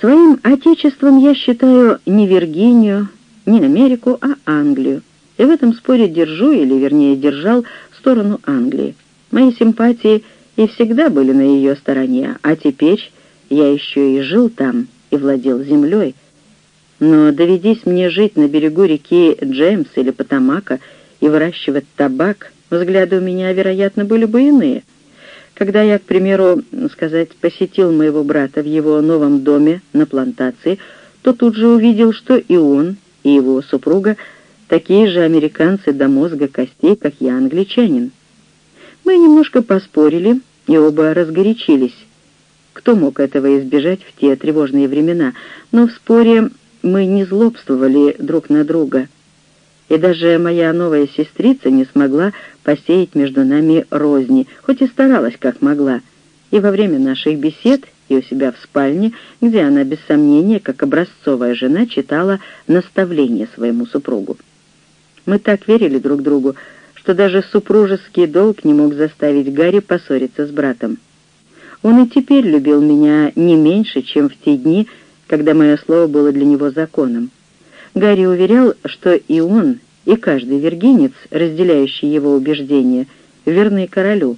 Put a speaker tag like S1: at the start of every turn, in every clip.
S1: Своим отечеством я считаю не Виргинию, не Америку, а Англию. И в этом споре держу, или вернее держал, сторону Англии. Мои симпатии и всегда были на ее стороне, а теперь я еще и жил там и владел землей. Но доведись мне жить на берегу реки Джеймс или Потамака и выращивать табак, взгляды у меня, вероятно, были бы иные. Когда я, к примеру, сказать, посетил моего брата в его новом доме на плантации, то тут же увидел, что и он, и его супруга такие же американцы до мозга костей, как я, англичанин. Мы немножко поспорили и оба разгорячились. Кто мог этого избежать в те тревожные времена? Но в споре мы не злобствовали друг на друга. И даже моя новая сестрица не смогла посеять между нами розни, хоть и старалась как могла. И во время наших бесед, и у себя в спальне, где она, без сомнения, как образцовая жена, читала наставления своему супругу. Мы так верили друг другу, что даже супружеский долг не мог заставить Гарри поссориться с братом. Он и теперь любил меня не меньше, чем в те дни, когда мое слово было для него законом. Гарри уверял, что и он, и каждый вергинец, разделяющий его убеждения, верны королю.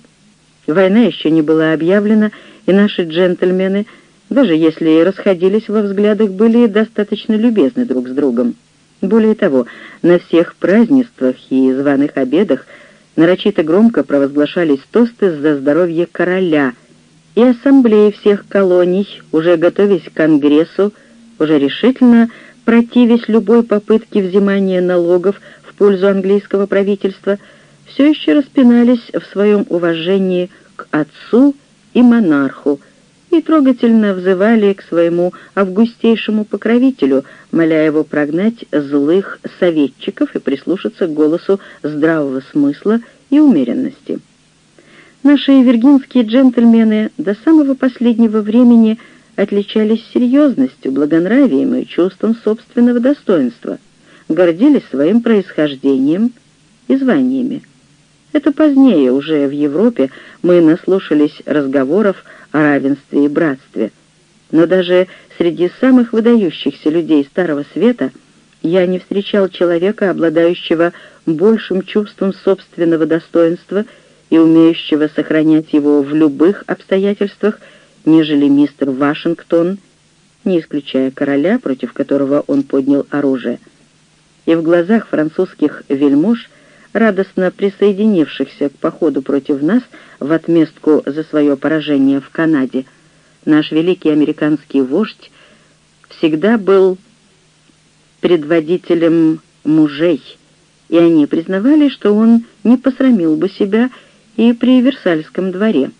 S1: Война еще не была объявлена, и наши джентльмены, даже если и расходились во взглядах, были достаточно любезны друг с другом. Более того, на всех празднествах и званых обедах нарочито громко провозглашались тосты за здоровье короля, и ассамблеи всех колоний, уже готовясь к Конгрессу, уже решительно противясь любой попытке взимания налогов в пользу английского правительства, все еще распинались в своем уважении к отцу и монарху, и трогательно взывали к своему августейшему покровителю, моля его прогнать злых советчиков и прислушаться к голосу здравого смысла и умеренности. Наши виргинские джентльмены до самого последнего времени отличались серьезностью, благонравием и чувством собственного достоинства, гордились своим происхождением и званиями. Это позднее, уже в Европе, мы наслушались разговоров о равенстве и братстве. Но даже среди самых выдающихся людей Старого Света я не встречал человека, обладающего большим чувством собственного достоинства и умеющего сохранять его в любых обстоятельствах, нежели мистер Вашингтон, не исключая короля, против которого он поднял оружие. И в глазах французских вельмож – радостно присоединившихся к походу против нас в отместку за свое поражение в Канаде, наш великий американский вождь всегда был предводителем мужей, и они признавали, что он не посрамил бы себя и при Версальском дворе.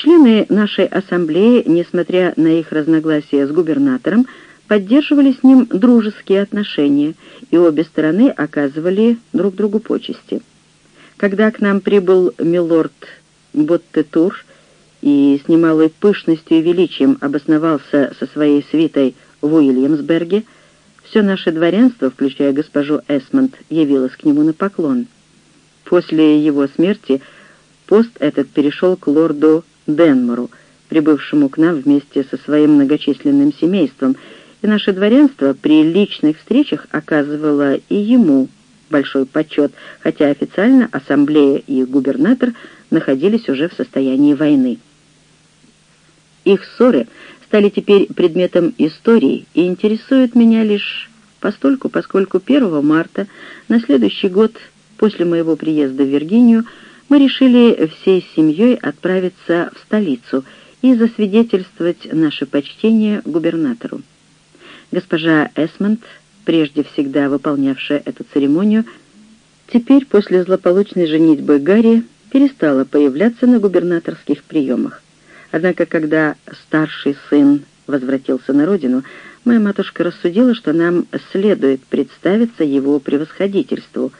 S1: Члены нашей ассамблеи, несмотря на их разногласия с губернатором, поддерживали с ним дружеские отношения, и обе стороны оказывали друг другу почести. Когда к нам прибыл милорд Боттетур и с немалой пышностью и величием обосновался со своей свитой в Уильямсберге, все наше дворянство, включая госпожу Эсмонд, явилось к нему на поклон. После его смерти пост этот перешел к лорду Денмору, прибывшему к нам вместе со своим многочисленным семейством, и наше дворянство при личных встречах оказывало и ему большой почет, хотя официально ассамблея и губернатор находились уже в состоянии войны. Их ссоры стали теперь предметом истории и интересуют меня лишь постольку, поскольку 1 марта на следующий год после моего приезда в Виргинию мы решили всей семьей отправиться в столицу и засвидетельствовать наше почтение губернатору. Госпожа Эсмонд, прежде всегда выполнявшая эту церемонию, теперь после злополучной женитьбы Гарри перестала появляться на губернаторских приемах. Однако, когда старший сын возвратился на родину, моя матушка рассудила, что нам следует представиться его превосходительству.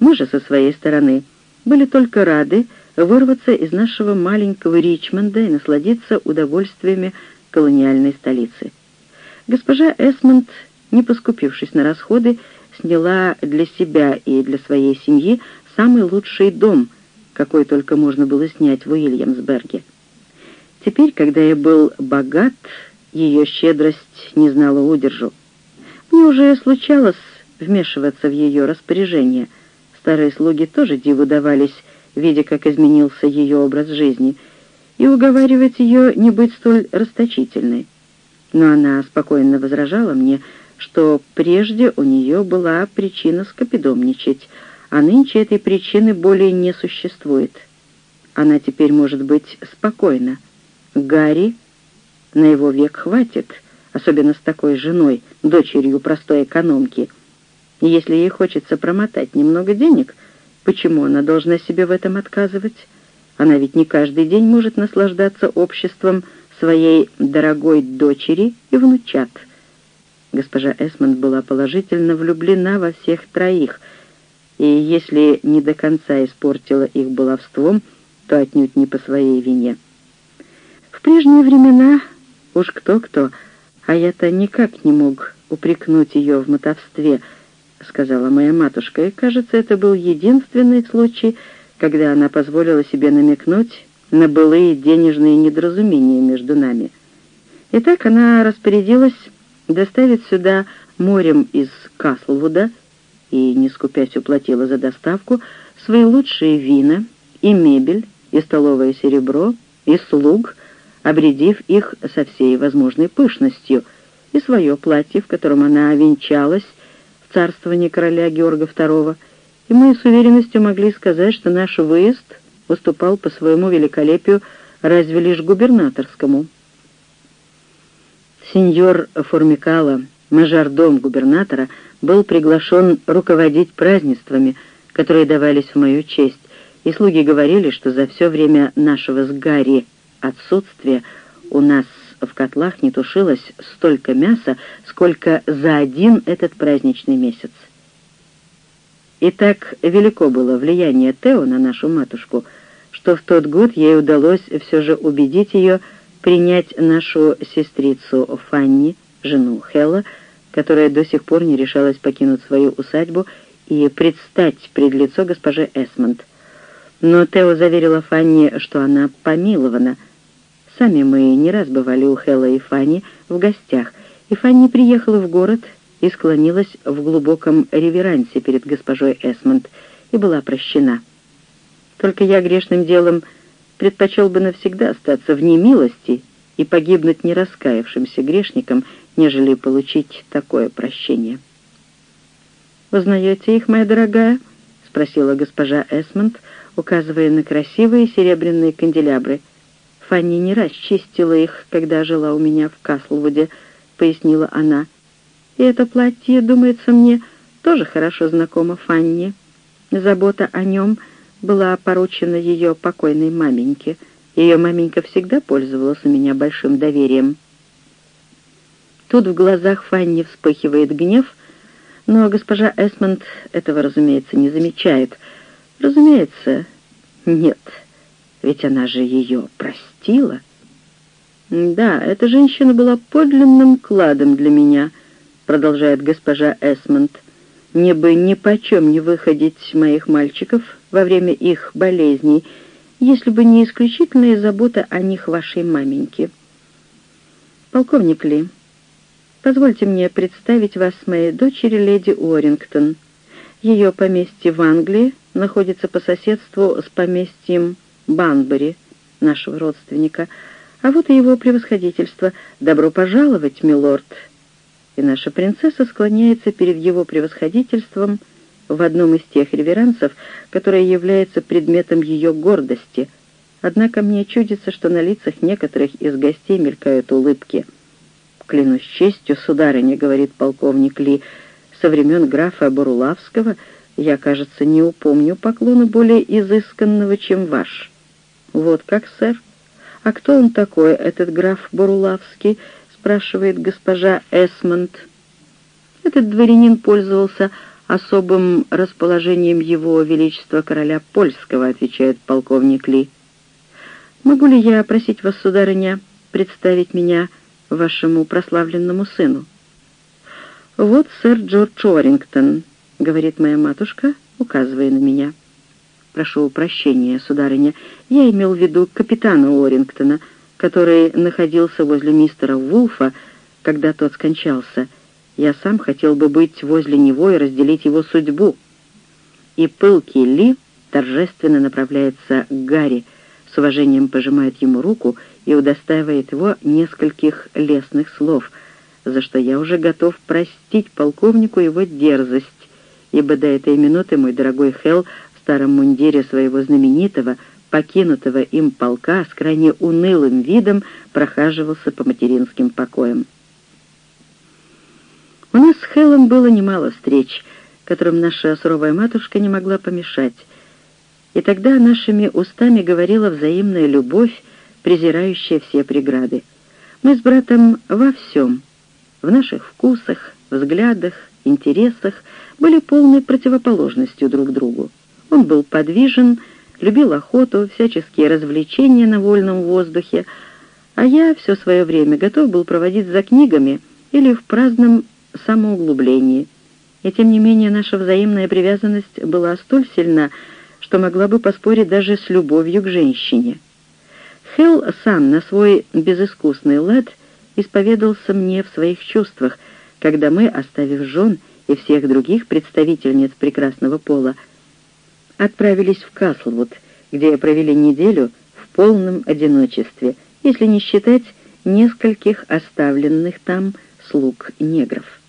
S1: Мы же со своей стороны были только рады вырваться из нашего маленького Ричмонда и насладиться удовольствиями колониальной столицы. Госпожа Эсмонд, не поскупившись на расходы, сняла для себя и для своей семьи самый лучший дом, какой только можно было снять в Уильямсберге. Теперь, когда я был богат ее щедрость не знала удержу. Мне уже случалось вмешиваться в ее распоряжение. Старые слуги тоже диву давались, видя, как изменился ее образ жизни, и уговаривать ее не быть столь расточительной. Но она спокойно возражала мне, что прежде у нее была причина скопидомничать, а нынче этой причины более не существует. Она теперь может быть спокойна. Гарри на его век хватит, особенно с такой женой, дочерью простой экономки. И если ей хочется промотать немного денег, почему она должна себе в этом отказывать? Она ведь не каждый день может наслаждаться обществом своей дорогой дочери и внучат. Госпожа Эсмонд была положительно влюблена во всех троих, и если не до конца испортила их баловством, то отнюдь не по своей вине. В прежние времена Уж кто-кто, а я-то никак не мог упрекнуть ее в мотовстве, сказала моя матушка, и, кажется, это был единственный случай, когда она позволила себе намекнуть на былые денежные недоразумения между нами. Итак, она распорядилась доставить сюда морем из Каслвуда и, не скупясь, уплатила за доставку свои лучшие вина и мебель, и столовое серебро, и слуг — обредив их со всей возможной пышностью, и свое платье, в котором она венчалась в царствовании короля Георга II, и мы с уверенностью могли сказать, что наш выезд уступал по своему великолепию разве лишь губернаторскому. Сеньор Формикало, мажордом губернатора, был приглашен руководить празднествами, которые давались в мою честь, и слуги говорили, что за все время нашего с Гарри отсутствия у нас в котлах не тушилось столько мяса, сколько за один этот праздничный месяц. И так велико было влияние Тео на нашу матушку, что в тот год ей удалось все же убедить ее принять нашу сестрицу Фанни, жену Хелла, которая до сих пор не решалась покинуть свою усадьбу и предстать пред лицо госпожи Эсмонд. Но Тео заверила Фанни, что она помилована — Сами мы не раз бывали у Хэлла и Фанни в гостях, и Фанни приехала в город и склонилась в глубоком реверансе перед госпожой Эсмонд и была прощена. Только я грешным делом предпочел бы навсегда остаться в немилости и погибнуть не раскаявшимся грешником, нежели получить такое прощение. «Узнаете их, моя дорогая?» — спросила госпожа Эсмонд, указывая на красивые серебряные канделябры — Фанни не раз чистила их, когда жила у меня в Каслвуде, — пояснила она. И это платье, думается мне, тоже хорошо знакомо Фанни. Забота о нем была поручена ее покойной маменьке. Ее маменька всегда пользовалась у меня большим доверием. Тут в глазах Фанни вспыхивает гнев, но госпожа Эсмонд этого, разумеется, не замечает. Разумеется, нет, ведь она же ее простила. «Да, эта женщина была подлинным кладом для меня», — продолжает госпожа Эсмонд. «Мне бы ни почем не выходить моих мальчиков во время их болезней, если бы не исключительная забота о них вашей маменьки. Полковник Ли, позвольте мне представить вас моей дочери леди Уоррингтон. Ее поместье в Англии находится по соседству с поместьем Банбери, нашего родственника, а вот и его превосходительство. Добро пожаловать, милорд!» И наша принцесса склоняется перед его превосходительством в одном из тех реверансов, которое является предметом ее гордости. Однако мне чудится, что на лицах некоторых из гостей мелькают улыбки. «Клянусь честью, сударыня», — говорит полковник Ли, — «со времен графа Барулавского я, кажется, не упомню поклона более изысканного, чем ваш». «Вот как, сэр? А кто он такой, этот граф Борулавский?» — спрашивает госпожа Эсмонд. Этот дворянин пользовался особым расположением его величества короля польского, отвечает полковник Ли. «Могу ли я просить вас, сударыня, представить меня вашему прославленному сыну?» «Вот сэр Джордж Уоррингтон», — говорит моя матушка, указывая на меня. «Прошу прощения, сударыня, я имел в виду капитана Уоррингтона, который находился возле мистера Вулфа, когда тот скончался. Я сам хотел бы быть возле него и разделить его судьбу. И пылкий Ли торжественно направляется к Гарри, с уважением пожимает ему руку и удостаивает его нескольких лестных слов, за что я уже готов простить полковнику его дерзость, ибо до этой минуты мой дорогой Хелл старом мундире своего знаменитого, покинутого им полка с крайне унылым видом прохаживался по материнским покоям. У нас с Хеллом было немало встреч, которым наша суровая матушка не могла помешать, и тогда нашими устами говорила взаимная любовь, презирающая все преграды. Мы с братом во всем, в наших вкусах, взглядах, интересах, были полной противоположностью друг другу. Он был подвижен, любил охоту, всяческие развлечения на вольном воздухе, а я все свое время готов был проводить за книгами или в праздном самоуглублении. И тем не менее наша взаимная привязанность была столь сильна, что могла бы поспорить даже с любовью к женщине. Хелл сам на свой безыскусный лад исповедался мне в своих чувствах, когда мы, оставив жен и всех других представительниц прекрасного пола, отправились в Каслвуд, где провели неделю в полном одиночестве, если не считать нескольких оставленных там слуг негров.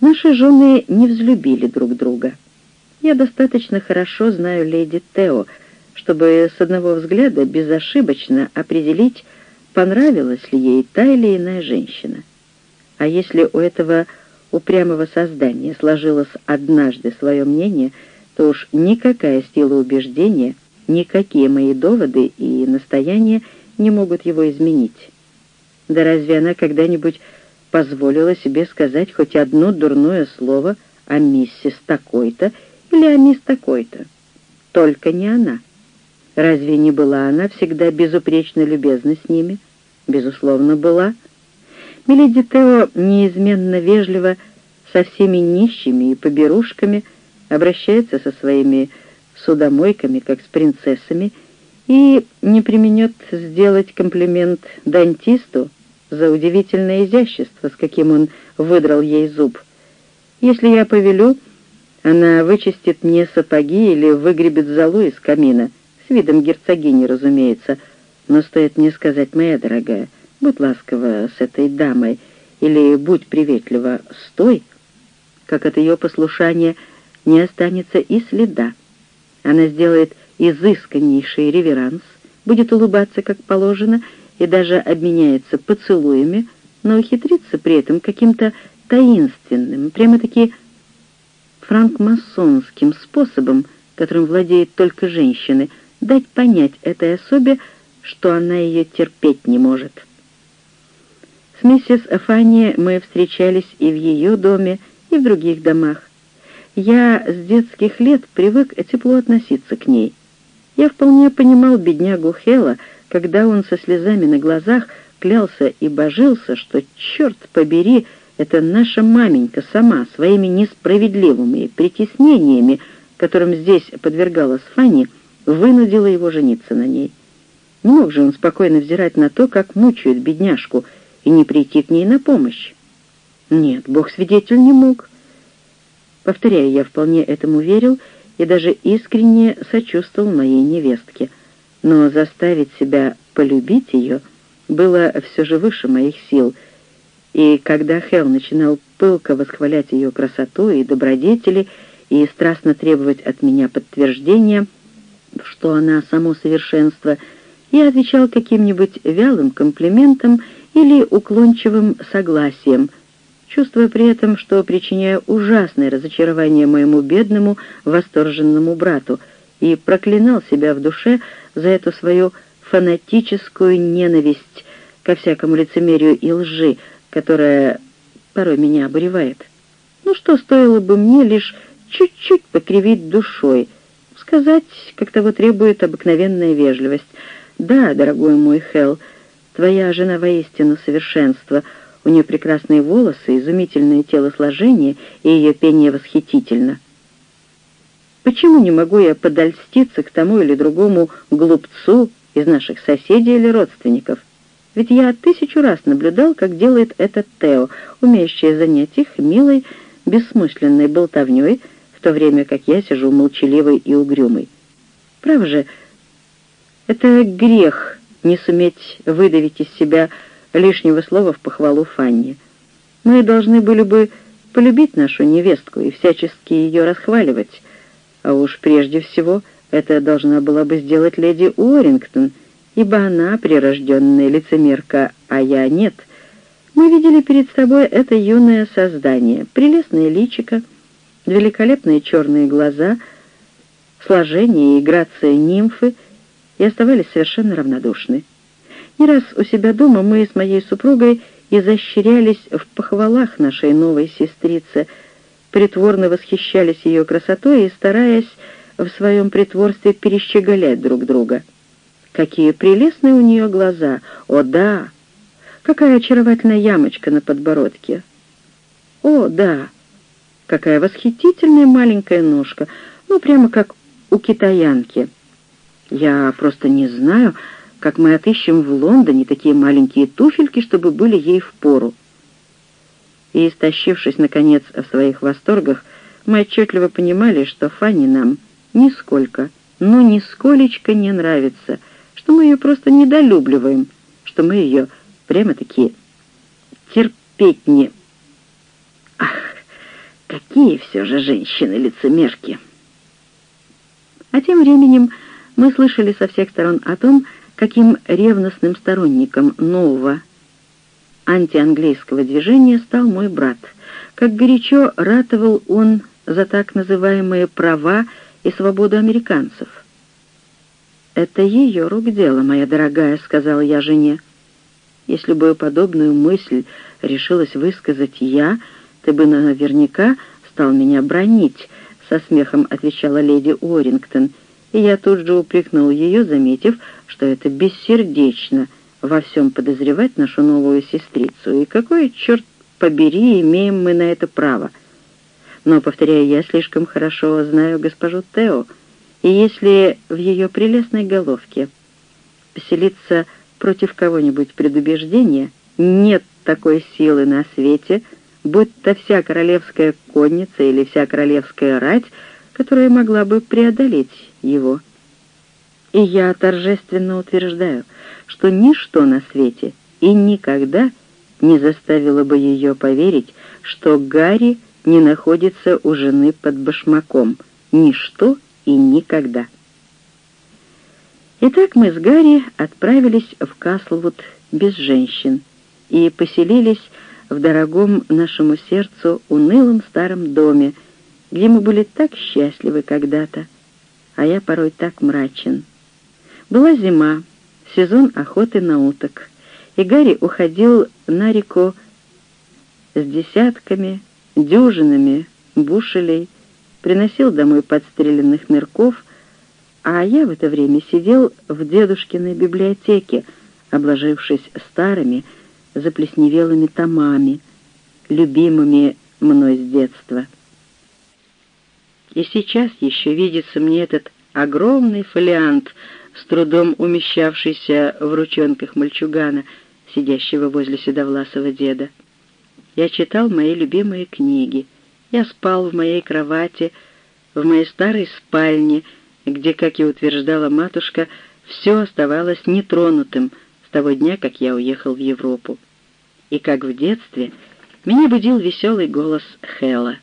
S1: Наши жены не взлюбили друг друга. Я достаточно хорошо знаю леди Тео, чтобы с одного взгляда безошибочно определить, понравилась ли ей та или иная женщина. А если у этого упрямого создания сложилось однажды свое мнение, то уж никакая сила убеждения, никакие мои доводы и настояния не могут его изменить. Да разве она когда-нибудь позволила себе сказать хоть одно дурное слово о миссис такой-то или о мисс такой-то? Только не она. Разве не была она всегда безупречно любезна с ними? Безусловно, была. Миледи Тео неизменно вежливо со всеми нищими и поберушками обращается со своими судомойками, как с принцессами, и не применет сделать комплимент дантисту за удивительное изящество, с каким он выдрал ей зуб. Если я повелю, она вычистит мне сапоги или выгребет золу из камина, с видом герцогини, разумеется, но стоит мне сказать, моя дорогая, будь ласкова с этой дамой, или будь приветлива с той, как от ее послушания не останется и следа. Она сделает изысканнейший реверанс, будет улыбаться, как положено, и даже обменяется поцелуями, но ухитрится при этом каким-то таинственным, прямо-таки франкмасонским способом, которым владеют только женщины, дать понять этой особе, что она ее терпеть не может. С миссис Фанни мы встречались и в ее доме, и в других домах. Я с детских лет привык тепло относиться к ней. Я вполне понимал беднягу Хела, когда он со слезами на глазах клялся и божился, что, черт побери, это наша маменька сама своими несправедливыми притеснениями, которым здесь подвергалась Фанни, вынудила его жениться на ней. Не мог же он спокойно взирать на то, как мучают бедняжку, и не прийти к ней на помощь. Нет, Бог свидетель не мог. Повторяю, я вполне этому верил и даже искренне сочувствовал моей невестке, но заставить себя полюбить ее было все же выше моих сил, и когда Хелл начинал пылко восхвалять ее красоту и добродетели и страстно требовать от меня подтверждения, что она само совершенство — я отвечал каким-нибудь вялым комплиментом или уклончивым согласием, чувствуя при этом, что причиняю ужасное разочарование моему бедному восторженному брату, и проклинал себя в душе за эту свою фанатическую ненависть ко всякому лицемерию и лжи, которая порой меня обуревает. Ну что стоило бы мне лишь чуть-чуть покривить душой, сказать, как того требует обыкновенная вежливость — «Да, дорогой мой Хелл, твоя жена воистину совершенство. У нее прекрасные волосы, изумительное телосложение, и ее пение восхитительно. Почему не могу я подольститься к тому или другому глупцу из наших соседей или родственников. Ведь я тысячу раз наблюдал, как делает это Тео, умеющий занять их милой, бессмысленной болтовней, в то время как я сижу молчаливый и угрюмый. Право же, это грех не суметь выдавить из себя лишнего слова в похвалу Фанни. Мы должны были бы полюбить нашу невестку и всячески ее расхваливать, а уж прежде всего это должна была бы сделать леди Уоррингтон, ибо она прирожденная лицемерка, а я нет. Мы видели перед собой это юное создание, прелестное личико, великолепные черные глаза, сложение и грация нимфы, и оставались совершенно равнодушны. Не раз у себя дома мы с моей супругой изощрялись в похвалах нашей новой сестрицы, притворно восхищались ее красотой и стараясь в своем притворстве перещеголять друг друга. Какие прелестные у нее глаза! О, да! Какая очаровательная ямочка на подбородке! О, да! Какая восхитительная маленькая ножка! Ну, прямо как у китаянки. Я просто не знаю, как мы отыщем в Лондоне такие маленькие туфельки, чтобы были ей в пору. И, истощившись, наконец, в своих восторгах, мы отчетливо понимали, что Фанни нам нисколько, ну, нисколечко не нравится, что мы ее просто недолюбливаем, что мы ее прямо-таки терпеть не... Ах, какие все же женщины-лицемерки! А тем временем мы слышали со всех сторон о том, каким ревностным сторонником нового антианглийского движения стал мой брат, как горячо ратовал он за так называемые права и свободу американцев. «Это ее рук дело, моя дорогая», — сказала я жене. «Если бы подобную мысль решилась высказать я, ты бы наверняка стал меня бронить», — со смехом отвечала леди Уоррингтон, и я тут же упрекнул ее, заметив, что это бессердечно во всем подозревать нашу новую сестрицу, и какой, черт побери, имеем мы на это право. Но, повторяю, я слишком хорошо знаю госпожу Тео, и если в ее прелестной головке поселиться против кого-нибудь предубеждения, нет такой силы на свете, будь то вся королевская конница или вся королевская рать, которая могла бы преодолеть его. И я торжественно утверждаю, что ничто на свете и никогда не заставило бы ее поверить, что Гарри не находится у жены под башмаком. Ничто и никогда. Итак, мы с Гарри отправились в Каслвуд без женщин и поселились в дорогом нашему сердцу унылом старом доме, где мы были так счастливы когда-то, а я порой так мрачен. Была зима, сезон охоты на уток, и Гарри уходил на реку с десятками, дюжинами бушелей, приносил домой подстреленных нырков, а я в это время сидел в дедушкиной библиотеке, обложившись старыми, заплесневелыми томами, любимыми мной с детства. И сейчас еще видится мне этот огромный фолиант с трудом умещавшийся в ручонках мальчугана, сидящего возле седовласого деда. Я читал мои любимые книги. Я спал в моей кровати, в моей старой спальне, где, как и утверждала матушка, все оставалось нетронутым с того дня, как я уехал в Европу. И как в детстве меня будил веселый голос Хэлла.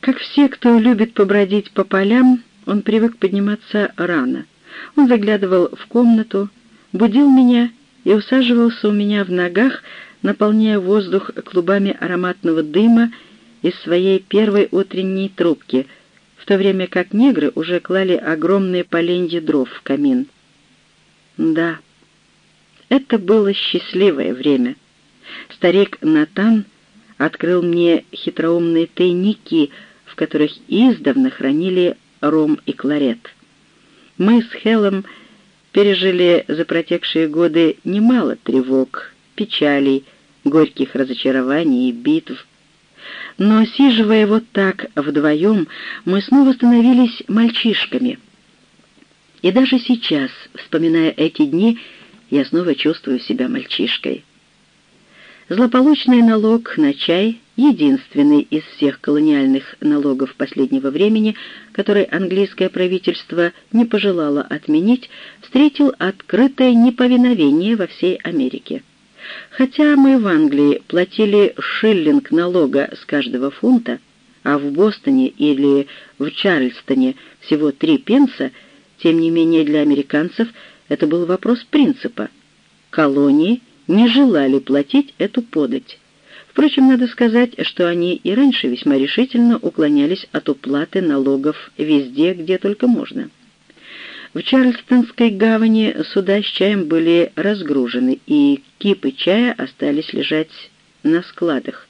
S1: Как все, кто любит побродить по полям, он привык подниматься рано. Он заглядывал в комнату, будил меня и усаживался у меня в ногах, наполняя воздух клубами ароматного дыма из своей первой утренней трубки, в то время как негры уже клали огромные поленья дров в камин. Да, это было счастливое время. Старик Натан открыл мне хитроумные тайники, в которых издавна хранили ром и кларет. Мы с Хелом пережили за протекшие годы немало тревог, печалей, горьких разочарований и битв. Но, сиживая вот так вдвоем, мы снова становились мальчишками. И даже сейчас, вспоминая эти дни, я снова чувствую себя мальчишкой. Злополучный налог на чай, единственный из всех колониальных налогов последнего времени, который английское правительство не пожелало отменить, встретил открытое неповиновение во всей Америке. Хотя мы в Англии платили шиллинг налога с каждого фунта, а в Бостоне или в Чарльстоне всего три пенса, тем не менее для американцев это был вопрос принципа. Колонии – не желали платить эту подать. Впрочем, надо сказать, что они и раньше весьма решительно уклонялись от уплаты налогов везде, где только можно. В Чарльстонской гавани суда с чаем были разгружены, и кипы чая остались лежать на складах.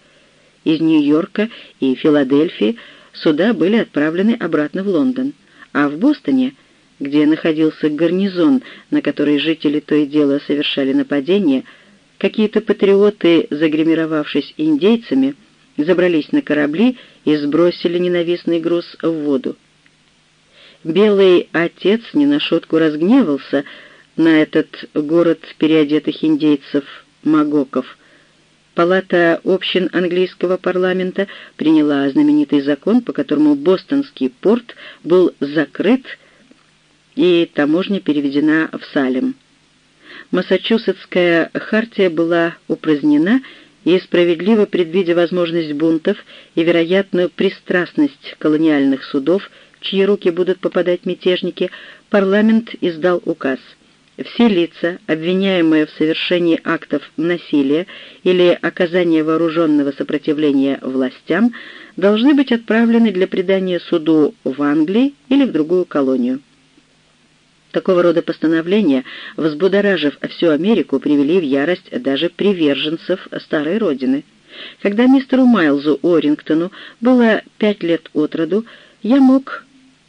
S1: Из Нью-Йорка и Филадельфии суда были отправлены обратно в Лондон, а в Бостоне где находился гарнизон, на который жители то и дело совершали нападения, Какие-то патриоты, загримировавшись индейцами, забрались на корабли и сбросили ненавистный груз в воду. Белый отец не на шутку разгневался на этот город переодетых индейцев Магоков. Палата общин английского парламента приняла знаменитый закон, по которому бостонский порт был закрыт и таможня переведена в Салем. Массачусетская хартия была упразднена, и, справедливо предвидя возможность бунтов и вероятную пристрастность колониальных судов, в чьи руки будут попадать мятежники, парламент издал указ. Все лица, обвиняемые в совершении актов насилия или оказания вооруженного сопротивления властям, должны быть отправлены для предания суду в Англии или в другую колонию. Такого рода постановления, взбудоражив всю Америку, привели в ярость даже приверженцев старой родины. Когда мистеру Майлзу Орингтону было пять лет от роду, я мог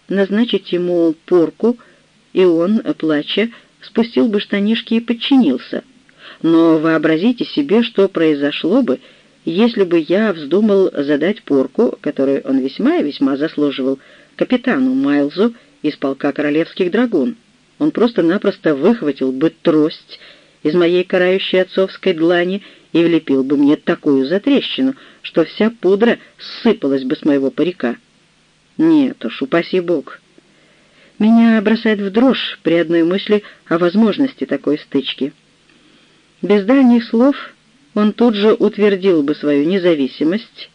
S1: назначить ему порку, и он, плача, спустил бы штанишки и подчинился. Но вообразите себе, что произошло бы, если бы я вздумал задать порку, которую он весьма и весьма заслуживал, капитану Майлзу из полка королевских драгун он просто-напросто выхватил бы трость из моей карающей отцовской длани и влепил бы мне такую затрещину, что вся пудра сыпалась бы с моего парика. Нет уж, упаси бог. Меня бросает в дрожь при одной мысли о возможности такой стычки. Без дальних слов он тут же утвердил бы свою независимость,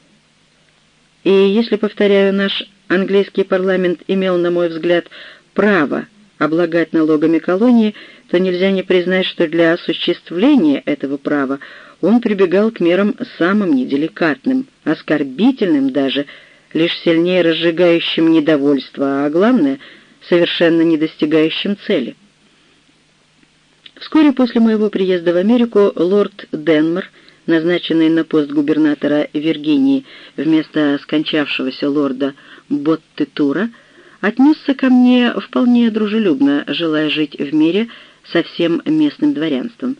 S1: и если, повторяю, наш английский парламент имел, на мой взгляд, право облагать налогами колонии, то нельзя не признать, что для осуществления этого права он прибегал к мерам самым неделикатным, оскорбительным даже, лишь сильнее разжигающим недовольство, а главное, совершенно не достигающим цели. Вскоре после моего приезда в Америку лорд Денмор, назначенный на пост губернатора Виргинии вместо скончавшегося лорда Боттетура, отнесся ко мне вполне дружелюбно, желая жить в мире со всем местным дворянством.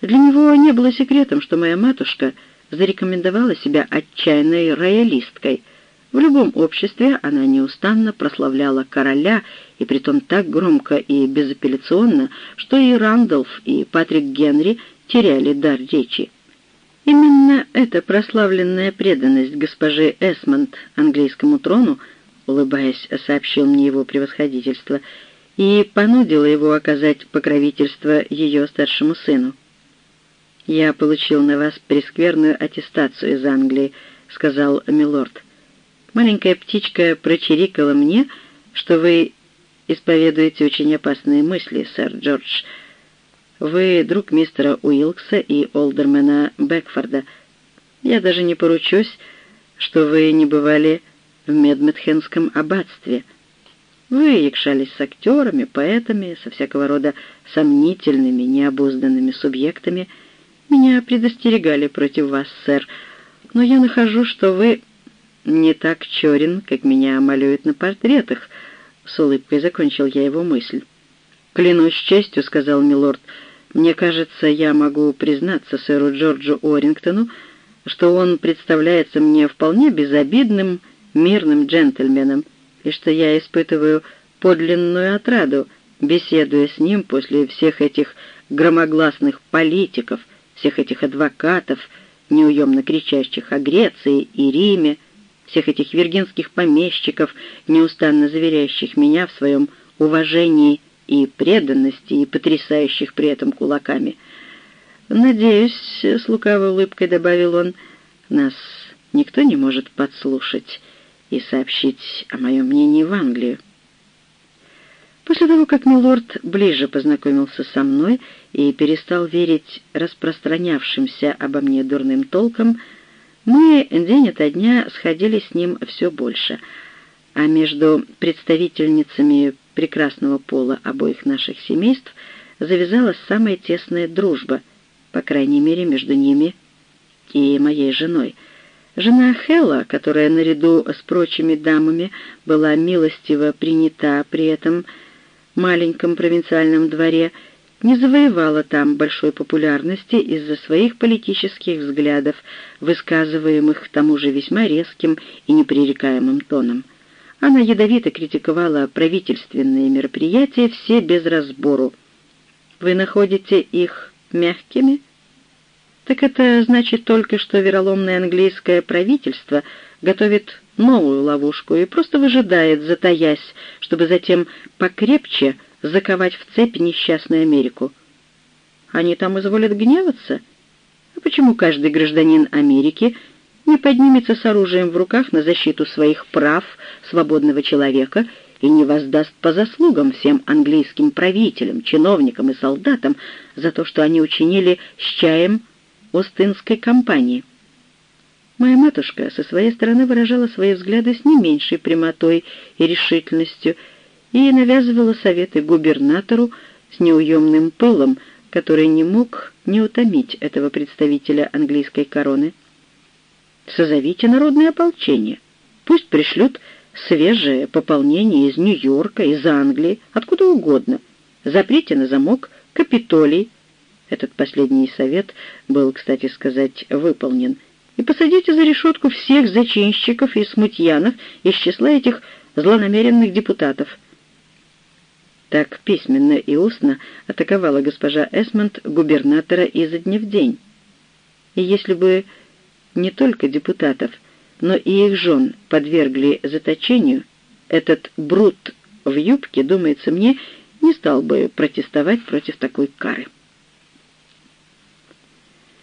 S1: Для него не было секретом, что моя матушка зарекомендовала себя отчаянной роялисткой. В любом обществе она неустанно прославляла короля, и притом так громко и безапелляционно, что и Рандolph, и Патрик Генри теряли дар речи. Именно эта прославленная преданность госпожи Эсмонд английскому трону — улыбаясь, сообщил мне его превосходительство, и понудила его оказать покровительство ее старшему сыну. «Я получил на вас прескверную аттестацию из Англии», — сказал милорд. «Маленькая птичка прочирикала мне, что вы исповедуете очень опасные мысли, сэр Джордж. Вы друг мистера Уилкса и олдермена Бекфорда. Я даже не поручусь, что вы не бывали в Медметхенском аббатстве. Вы якшались с актерами, поэтами, со всякого рода сомнительными, необузданными субъектами. Меня предостерегали против вас, сэр, но я нахожу, что вы не так черен, как меня малюют на портретах. С улыбкой закончил я его мысль. «Клянусь честью», — сказал милорд, — «мне кажется, я могу признаться сэру Джорджу Орингтону, что он представляется мне вполне безобидным, — мирным джентльменом, и что я испытываю подлинную отраду, беседуя с ним после всех этих громогласных политиков, всех этих адвокатов, неуемно кричащих о Греции и Риме, всех этих виргинских помещиков, неустанно заверяющих меня в своем уважении и преданности и потрясающих при этом кулаками. «Надеюсь», — с лукавой улыбкой добавил он, — «нас никто не может подслушать и сообщить о моем мнении в Англию». После того, как Милорд ближе познакомился со мной и перестал верить распространявшимся обо мне дурным толкам, мы день ото дня сходили с ним все больше, а между представительницами прекрасного пола обоих наших семейств завязалась самая тесная дружба, по крайней мере, между ними и моей женой. Жена Хелла, которая наряду с прочими дамами была милостиво принята при этом маленьком провинциальном дворе, не завоевала там большой популярности из-за своих политических взглядов, высказываемых к тому же весьма резким и непререкаемым тоном. Она ядовито критиковала правительственные мероприятия все без разбору. «Вы находите их мягкими?» «Так это значит только, что вероломное английское правительство готовит новую ловушку и просто выжидает, затаясь, чтобы затем покрепче заковать в цепь несчастную Америку. Они там изволят гневаться? А почему каждый гражданин Америки не поднимется с оружием в руках на защиту своих прав свободного человека и не воздаст по заслугам всем английским правителям, чиновникам и солдатам за то, что они учинили с чаем Остинской компании? Моя матушка со своей стороны выражала свои взгляды с не меньшей прямотой и решительностью и навязывала советы губернатору с неуемным пылом, который не мог не утомить этого представителя английской короны. «Созовите народное ополчение. Пусть пришлют свежее пополнение из Нью-Йорка, из Англии, откуда угодно. Заприте на замок Капитолий». Этот последний совет был, кстати сказать, выполнен — и посадите за решетку всех зачинщиков и смутьянов из числа этих злонамеренных депутатов». Так письменно и устно атаковала госпожа Эсмонд губернатора изо дня в день. И если бы не только депутатов, но и их жен подвергли заточению, этот брут в юбке, думается мне, не стал бы протестовать против такой кары.